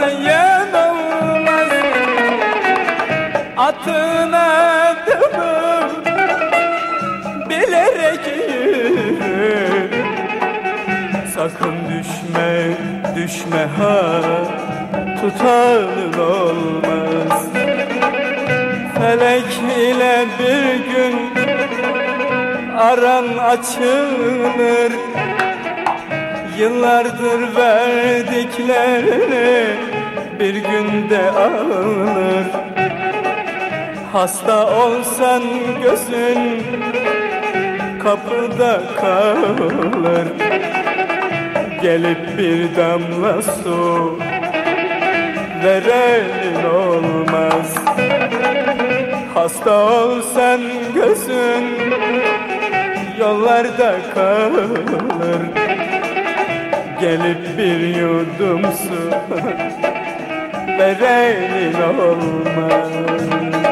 Tanıyan olmaz Atın adımı bilerek yürü Sakın düşme, düşme ha. Tutanın olmaz. Felek ile bir gün aran açılır Yıllardır verdiklerini bir günde alır. Hasta olsan gözün kapıda kalır. Gelip bir damla su verenin olmaz. Hasta olsan gözün yollarda kalır Gelip bir yudum su verenin olmaz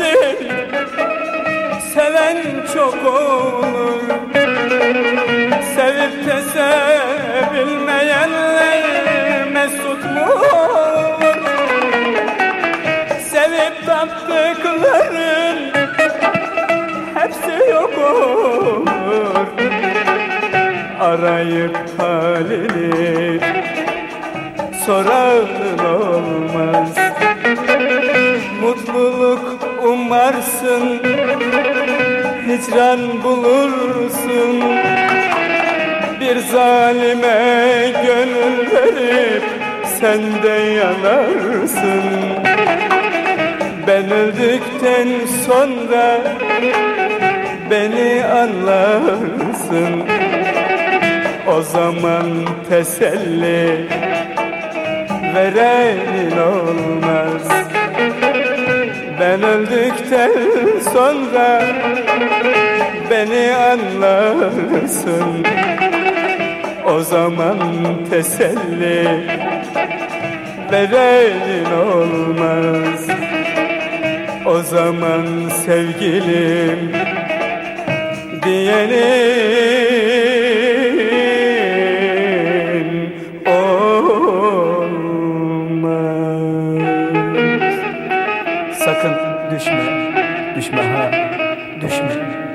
güzelsin Seven çok olur. Sevip de sevilmeyenler Mesut mu olur? Sevip taptıkların Hepsi yok olur. Arayıp halini Soran olmaz. Mutluluk umarsın Hicran bulursun. Bir zalime gönül verip Sen de yanarsın. Ben öldükten sonra Beni anlarsın. O zaman teselli Verenin olmaz ben öldükten sonra beni anlarsın. O zaman teselli verenin olmaz. O zaman sevgilim diyenin Sakın düşme, düşme ha, düşme.